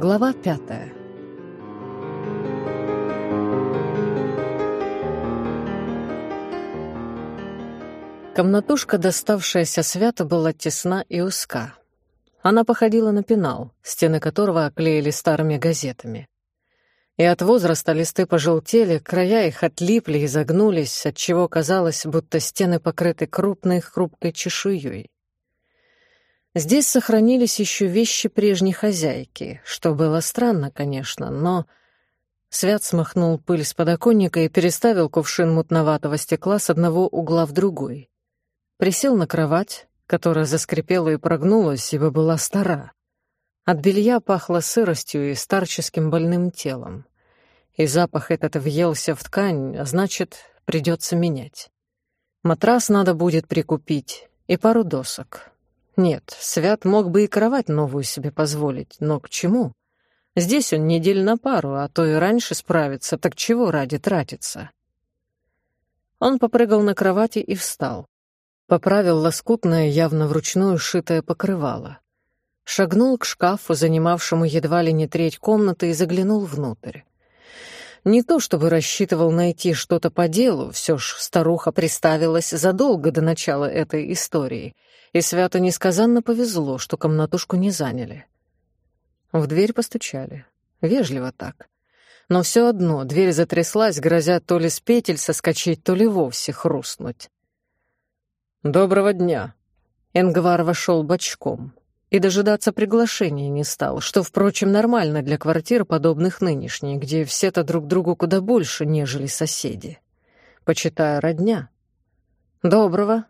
Глава пятая. Комнатушка, доставшаяся Свято, была тесна и узка. Она походила на пенал, стены которого оклеили старыми газетами. И от возраста листы пожелтели, края их отлипли и загнулись, отчего казалось, будто стены покрыты крупной хрупкой чешуей. Здесь сохранились еще вещи прежней хозяйки, что было странно, конечно, но... Свят смахнул пыль с подоконника и переставил кувшин мутноватого стекла с одного угла в другой. Присел на кровать, которая заскрипела и прогнулась, ибо была стара. От белья пахло сыростью и старческим больным телом. И запах этот въелся в ткань, а значит, придется менять. Матрас надо будет прикупить и пару досок. Нет, Свят мог бы и кровать новую себе позволить, но к чему? Здесь он недель на пару, а то и раньше справится, так чего ради тратиться? Он попрыгал на кровати и встал. Поправил лоскутное, явно вручную шитое покрывало. Шагнул к шкафу, занимавшему едва ли не треть комнаты, и заглянул внутрь. Не то чтобы рассчитывал найти что-то по делу, все ж старуха приставилась задолго до начала этой истории — и Свято несказанно повезло, что комнатушку не заняли. В дверь постучали. Вежливо так. Но все одно дверь затряслась, грозя то ли с петель соскочить, то ли вовсе хрустнуть. «Доброго дня!» Энгвар вошел бочком и дожидаться приглашения не стал, что, впрочем, нормально для квартир, подобных нынешней, где все-то друг другу куда больше, нежели соседи. Почитая родня. «Доброго!»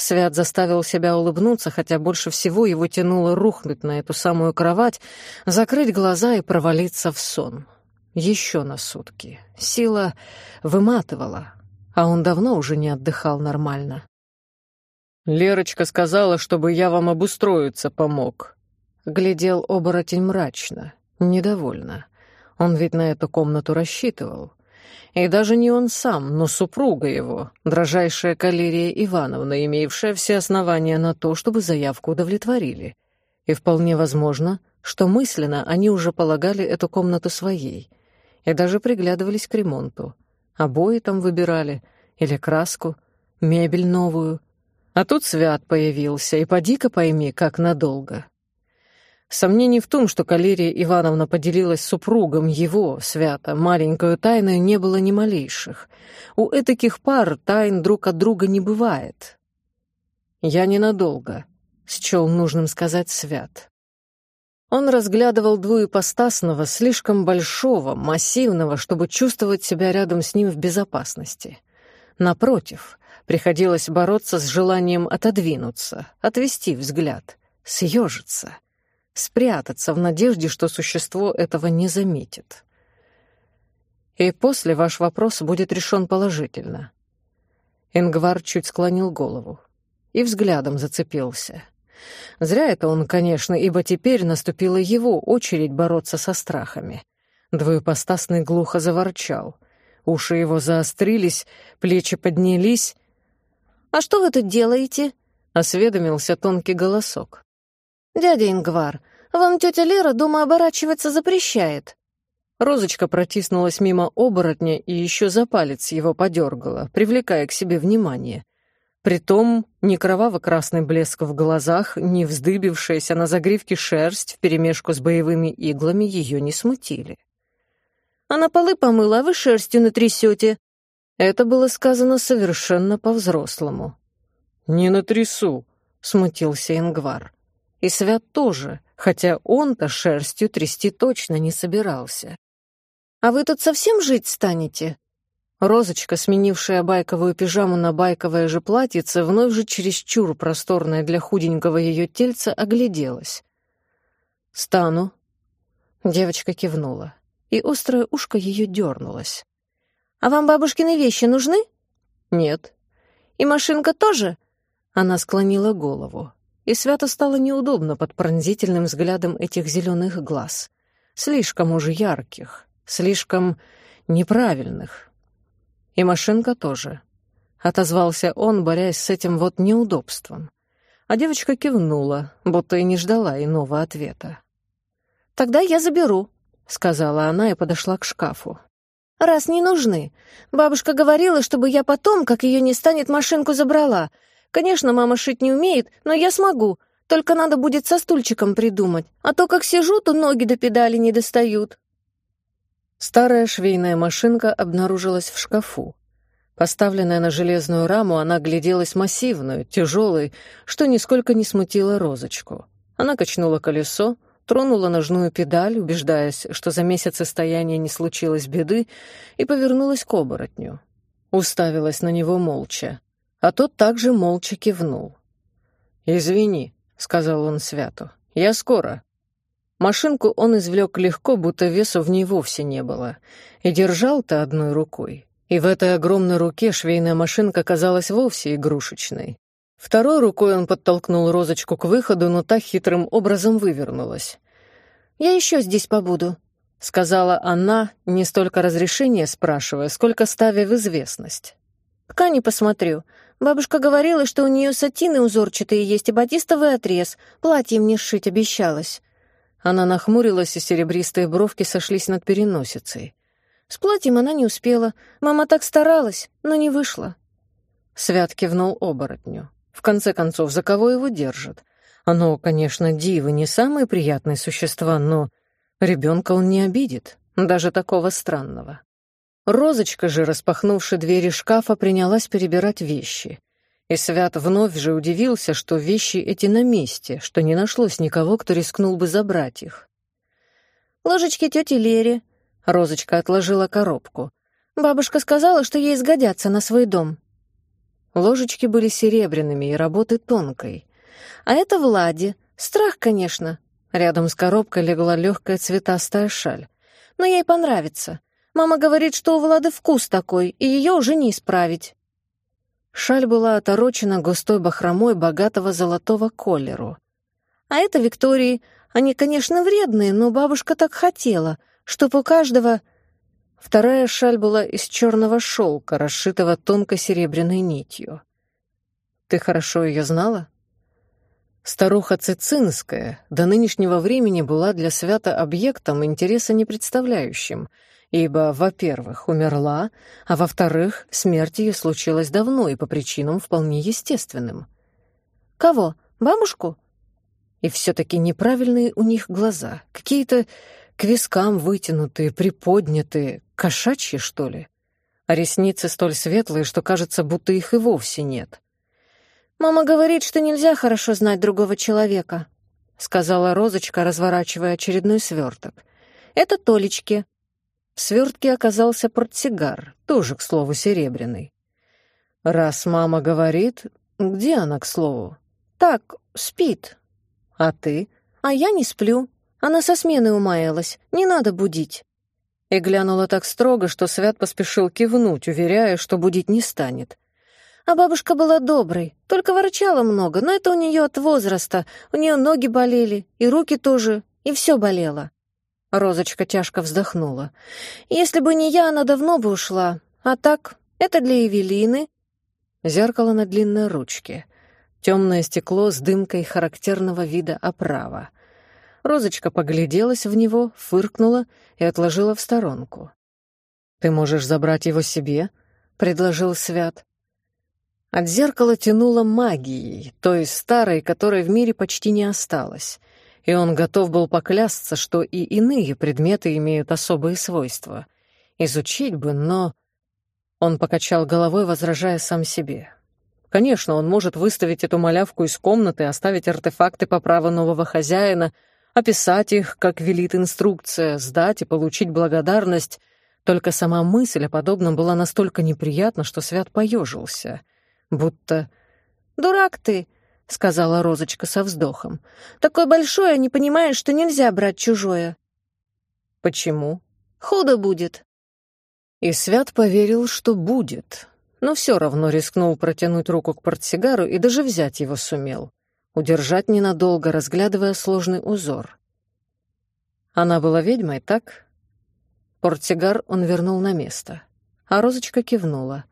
Свят заставил себя улыбнуться, хотя больше всего его тянуло рухнуть на эту самую кровать, закрыть глаза и провалиться в сон. Еще на сутки. Сила выматывала, а он давно уже не отдыхал нормально. «Лерочка сказала, чтобы я вам обустроиться помог», — глядел оборотень мрачно, недовольно. Он ведь на эту комнату рассчитывал. И даже не он сам, но супруга его, дрожайшая Калерия Ивановна, имевшая все основания на то, чтобы заявку удовлетворили. И вполне возможно, что мысленно они уже полагали эту комнату своей и даже приглядывались к ремонту. Обои там выбирали, или краску, мебель новую. А тут Свят появился, и поди-ка пойми, как надолго. Сомнений в том, что Калерия Ивановна поделилась с супругом его, свято, маленькую тайну, не было ни малейших. У этаких пар тайн друг от друга не бывает. «Я ненадолго», — счел нужным сказать свят. Он разглядывал двуепостасного, слишком большого, массивного, чтобы чувствовать себя рядом с ним в безопасности. Напротив, приходилось бороться с желанием отодвинуться, отвести взгляд, съежиться — спрятаться в надежде, что существо этого не заметит. И после ваш вопрос будет решен положительно. Ингвар чуть склонил голову и взглядом зацепился. Зря это он, конечно, ибо теперь наступила его очередь бороться со страхами. Двоепостасный глухо заворчал. Уши его заострились, плечи поднялись. «А что вы тут делаете?» — осведомился тонкий голосок. «Дядя Ингвар, вам тетя Лера дома оборачиваться запрещает». Розочка протиснулась мимо оборотня и еще за палец его подергала, привлекая к себе внимание. Притом ни кроваво-красный блеск в глазах, ни вздыбившаяся на загривке шерсть вперемешку с боевыми иглами ее не смутили. «Она полы помыла, а вы шерстью натрясете». Это было сказано совершенно по-взрослому. «Не натрясу», — смутился Ингвар. И Свят тоже, хотя он-то шерстью трясти точно не собирался. «А вы тут совсем жить станете?» Розочка, сменившая байковую пижаму на байковое же платьице, вновь же чересчур просторное для худенького ее тельца, огляделась. «Стану». Девочка кивнула, и острое ушко ее дернулось. «А вам бабушкины вещи нужны?» «Нет». «И машинка тоже?» Она склонила голову и Свято стало неудобно под пронзительным взглядом этих зеленых глаз. Слишком уж ярких, слишком неправильных. И машинка тоже. Отозвался он, борясь с этим вот неудобством. А девочка кивнула, будто и не ждала иного ответа. тогда я заберу», — сказала она и подошла к шкафу. «Раз не нужны. Бабушка говорила, чтобы я потом, как ее не станет, машинку забрала. Конечно, мама шить не умеет, но я смогу. Только надо будет со стульчиком придумать. А то, как сижу, то ноги до педали не достают». Старая швейная машинка обнаружилась в шкафу. Поставленная на железную раму, она гляделась массивную, тяжелой, что нисколько не смутило розочку. Она качнула колесо, тронула ножную педаль, убеждаясь, что за месяц состояния не случилось беды, и повернулась к оборотню. Уставилась на него молча, а тот также молча кивнул. «Извини», — сказал он Святу, — «я скоро». Машинку он извлек легко, будто весу в ней вовсе не было, и держал-то одной рукой. И в этой огромной руке швейная машинка казалась вовсе игрушечной. Второй рукой он подтолкнул розочку к выходу, но та хитрым образом вывернулась. «Я еще здесь побуду», — сказала она, не столько разрешения спрашивая, сколько ставя в известность. «Пока не посмотрю. Бабушка говорила, что у нее сатины узорчатые есть и батистовый отрез. Платье мне сшить обещалась. Она нахмурилась, и серебристые бровки сошлись над переносицей. С платьем она не успела. Мама так старалась, но не вышла. Свят кивнул оборотню. В конце концов, за кого его держат? Оно, конечно, дивы не самые приятные существа, но ребенка он не обидит, даже такого странного. Розочка же, распахнувши двери шкафа, принялась перебирать вещи — и Свят вновь же удивился, что вещи эти на месте, что не нашлось никого, кто рискнул бы забрать их. «Ложечки тети Лере», — Розочка отложила коробку. «Бабушка сказала, что ей сгодятся на свой дом». Ложечки были серебряными и работы тонкой. «А это Влади. Страх, конечно». Рядом с коробкой легла легкая цветастая шаль. «Но ей понравится. Мама говорит, что у Влады вкус такой, и ее уже не исправить». Шаль была оторочена густой бахромой богатого золотого колеру. «А это Виктории. Они, конечно, вредные, но бабушка так хотела, чтоб у каждого...» Вторая шаль была из черного шелка, расшитого тонкой серебряной нитью. «Ты хорошо ее знала?» Старуха Цицинская до нынешнего времени была для свята объектом, интереса не представляющим — ибо, во-первых, умерла, а во-вторых, смерть ее случилась давно и по причинам вполне естественным. «Кого? Бабушку?» И все-таки неправильные у них глаза, какие-то к вискам вытянутые, приподнятые, кошачьи, что ли. А ресницы столь светлые, что кажется, будто их и вовсе нет. «Мама говорит, что нельзя хорошо знать другого человека», — сказала Розочка, разворачивая очередной сверток. «Это Толечки. В свертке оказался портсигар, тоже, к слову, серебряный. Раз мама говорит, где она, к слову? Так, спит. А ты? А я не сплю. Она со смены умаялась, не надо будить. И глянула так строго, что Свят поспешил кивнуть, уверяя, что будить не станет. А бабушка была доброй, только ворчала много, но это у нее от возраста. У нее ноги болели, и руки тоже, и все болело. Розочка тяжко вздохнула. «Если бы не я, она давно бы ушла. А так, это для Эвелины». Зеркало на длинной ручке. Темное стекло с дымкой характерного вида оправа. Розочка погляделась в него, фыркнула и отложила в сторонку. «Ты можешь забрать его себе?» — предложил Свят. От зеркала тянуло магией, той старой, которой в мире почти не осталось и он готов был поклясться, что и иные предметы имеют особые свойства. Изучить бы, но... Он покачал головой, возражая сам себе. Конечно, он может выставить эту малявку из комнаты, оставить артефакты по праву нового хозяина, описать их, как велит инструкция, сдать и получить благодарность. Только сама мысль о подобном была настолько неприятна, что Свят поежился. Будто... «Дурак ты!» — сказала Розочка со вздохом. «Такой большой, а не понимаешь, что нельзя брать чужое». «Почему?» «Худо будет». И Свят поверил, что будет, но все равно рискнул протянуть руку к портсигару и даже взять его сумел. Удержать ненадолго, разглядывая сложный узор. Она была ведьмой, так? Портсигар он вернул на место, а Розочка кивнула.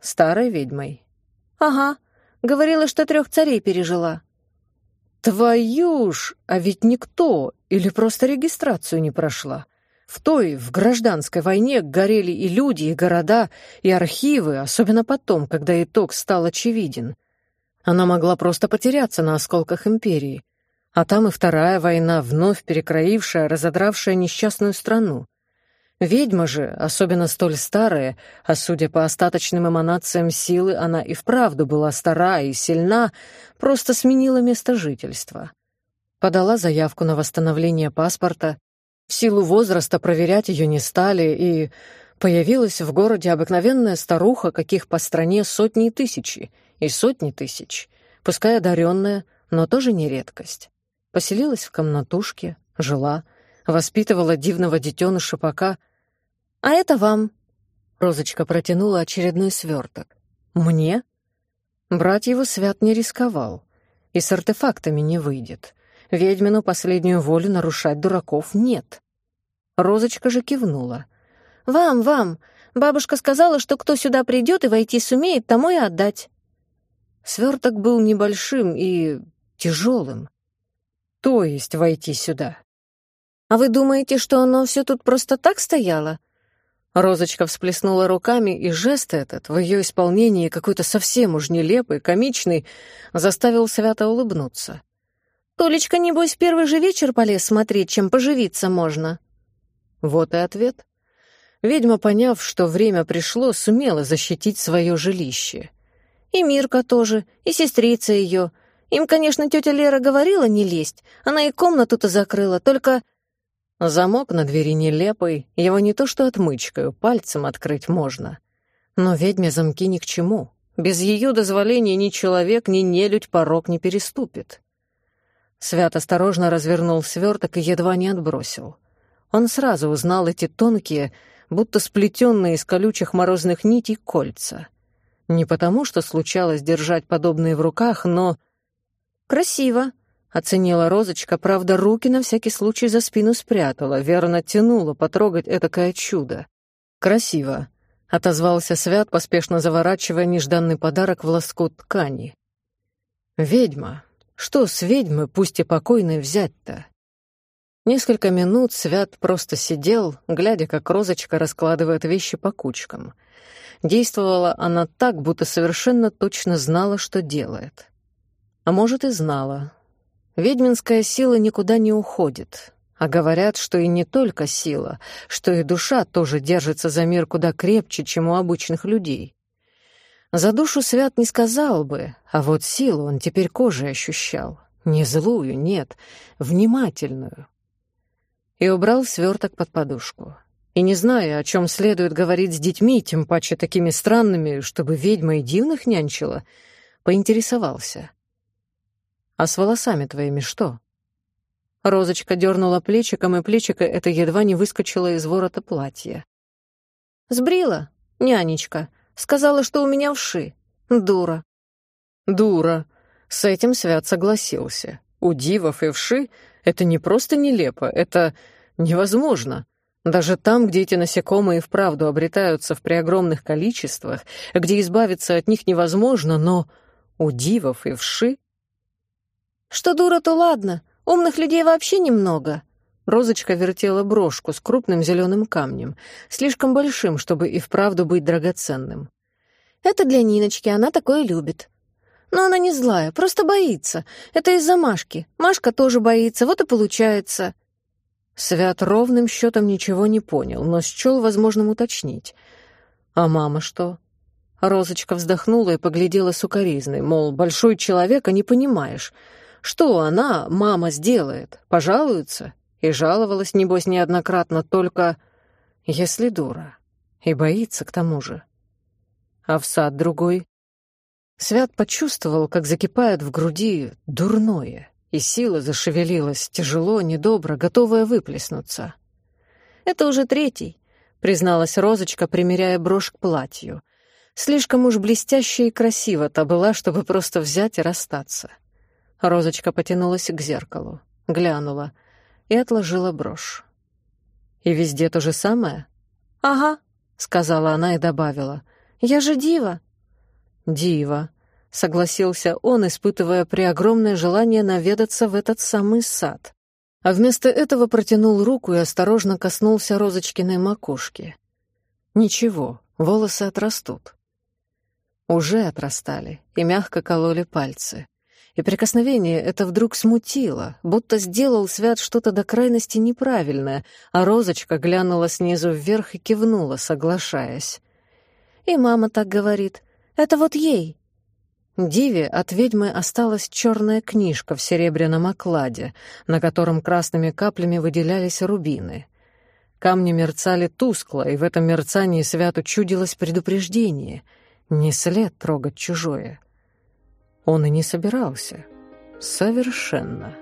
Старой ведьмой. «Ага», Говорила, что трех царей пережила. Твою ж, а ведь никто или просто регистрацию не прошла. В той, в гражданской войне горели и люди, и города, и архивы, особенно потом, когда итог стал очевиден. Она могла просто потеряться на осколках империи. А там и вторая война, вновь перекроившая, разодравшая несчастную страну. Ведьма же, особенно столь старая, а судя по остаточным эманациям силы, она и вправду была стара и сильна, просто сменила место жительства. Подала заявку на восстановление паспорта, в силу возраста проверять ее не стали, и появилась в городе обыкновенная старуха, каких по стране сотни и тысячи, и сотни тысяч, пускай одаренная, но тоже не редкость. Поселилась в комнатушке, жила, воспитывала дивного детеныша пока... «А это вам», — Розочка протянула очередной сверток. «Мне?» Брать его Свят не рисковал, и с артефактами не выйдет. Ведьмину последнюю волю нарушать дураков нет. Розочка же кивнула. «Вам, вам. Бабушка сказала, что кто сюда придет и войти сумеет, тому и отдать». Сверток был небольшим и тяжелым. То есть войти сюда. «А вы думаете, что оно все тут просто так стояло?» Розочка всплеснула руками, и жест этот, в ее исполнении какой-то совсем уж нелепый, комичный, заставил Свято улыбнуться. «Толечка, небось, первый же вечер полез смотреть, чем поживиться можно». Вот и ответ. Ведьма, поняв, что время пришло, сумела защитить свое жилище. И Мирка тоже, и сестрица ее. Им, конечно, тетя Лера говорила не лезть, она и комнату-то закрыла, только... Замок на двери нелепый, его не то что отмычкой, пальцем открыть можно. Но ведьме замки ни к чему. Без ее дозволения ни человек, ни нелюдь порог не переступит. Свят осторожно развернул сверток и едва не отбросил. Он сразу узнал эти тонкие, будто сплетенные из колючих морозных нитей кольца. Не потому, что случалось держать подобные в руках, но... «Красиво», — оценила Розочка, правда, руки на всякий случай за спину спрятала, верно тянула потрогать этакое чудо. «Красиво», — отозвался Свят, поспешно заворачивая нежданный подарок в лоскут ткани. «Ведьма. Что с ведьмы, пусть и покойной, взять-то?» Несколько минут Свят просто сидел, глядя, как Розочка раскладывает вещи по кучкам. Действовала она так, будто совершенно точно знала, что делает. А может, и знала. Ведьминская сила никуда не уходит. А говорят, что и не только сила, что и душа тоже держится за мир куда крепче, чем у обычных людей. За душу Свят не сказал бы, а вот силу он теперь кожей ощущал. Не злую, нет, внимательную, и убрал сверток под подушку. И не зная, о чем следует говорить с детьми, тем паче такими странными, чтобы ведьма и дивных нянчила, поинтересовался. «А с волосами твоими что?» Розочка дернула плечиком, и плечико это едва не выскочило из ворота платья. «Сбрила, нянечка. Сказала, что у меня вши. Дура». «Дура». С этим Свят согласился. У дивов и вши это не просто нелепо, это невозможно. Даже там, где эти насекомые вправду обретаются в преогромных количествах, где избавиться от них невозможно, но у дивов и вши... «Что дура, то ладно. Умных людей вообще немного». Розочка вертела брошку с крупным зеленым камнем, слишком большим, чтобы и вправду быть драгоценным. «Это для Ниночки, она такое любит. Но она не злая, просто боится. Это из-за Машки. Машка тоже боится, вот и получается. Свят ровным счетом ничего не понял, но счел возможным уточнить. А мама что? Розочка вздохнула и поглядела сукоризной, мол, большой человек, а не понимаешь. Что она, мама, сделает? Пожалуется? И жаловалась, небось, неоднократно, только если дура. И боится к тому же. А в сад другой Свят почувствовал, как закипает в груди дурное, и сила зашевелилась, тяжело, недобро, готовая выплеснуться. «Это уже третий», — призналась Розочка, примеряя брошь к платью. Слишком уж блестяще и красиво-то была, чтобы просто взять и расстаться. Розочка потянулась к зеркалу, глянула и отложила брошь. «И везде то же самое?» «Ага», — сказала она и добавила. «Я же дива». «Дива», согласился он, испытывая преогромное желание наведаться в этот самый сад. А вместо этого протянул руку и осторожно коснулся Розочкиной макушки. Ничего, волосы отрастут. Уже отрастали и мягко кололи пальцы. И прикосновение это вдруг смутило, будто сделал Свят что-то до крайности неправильное, а Розочка глянула снизу вверх и кивнула, соглашаясь. «И мама так говорит. Это вот ей». Диве от ведьмы осталась черная книжка в серебряном окладе, на котором красными каплями выделялись рубины. Камни мерцали тускло, и в этом мерцании Святу чудилось предупреждение — не след трогать чужое. Он и не собирался. Совершенно.